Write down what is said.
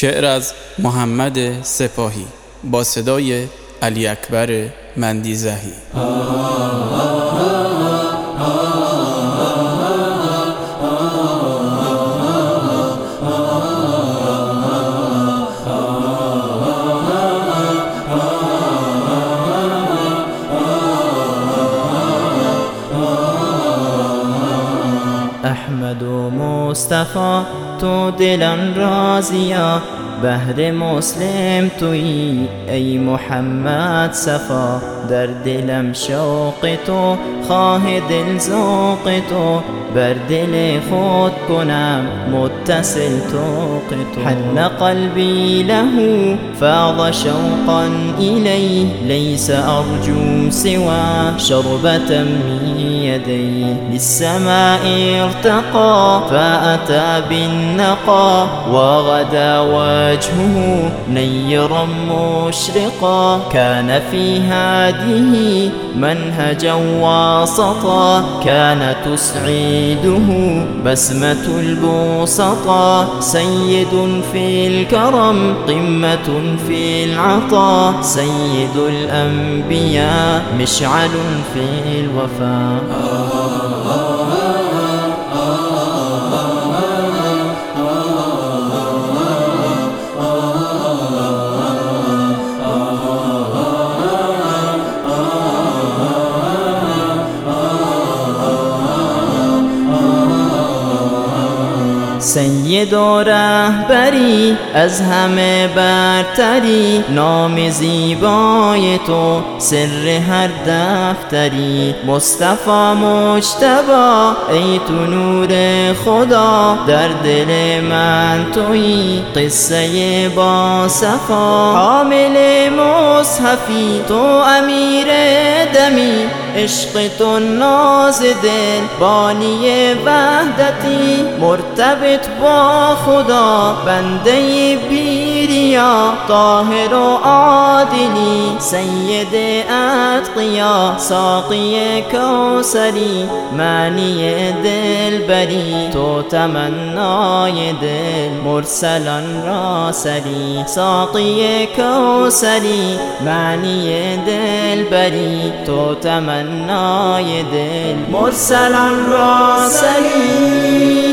شعر از محمد سپاهی با صدای علی اکبر مندیزهی. أحمد و مصطفی تو دلان رازیا بهر مسلم توی ای محمد صفا در دلم شوق تو خواه دل ذوق تو بر دل خود کنم متصل توق تو حن قلبی له فاض شوقا إليه ليس أرجو سوى شربة من يديه للسماء ارتقى فأتى بالنقى وغدا وجهه نيرا مشرقا. كان في هذه منهجا وسطا كان تسعيده بسمة البسطا سيد في الكرم قمة في العطاء سيد الأنبياء مشعل في الوفاء سید و رهبری از همه برتری. نام زیبای تو سر هر دفتری. مصطفی مجتبا ای تو نور خدا. در دل من توی قصه با صفا حامل مصحفی تو امیر دمی. عشق تو ناز دل بانی وحدتی مرتبط با خدا بنده بیریا طاهر و عادلی سید اتقیا ساقی کوسری معنی دل بری تو تمنای دل مرسلان را سری ساقی کوسری معنی دل بری تو تمنای دل. مرسلان را سری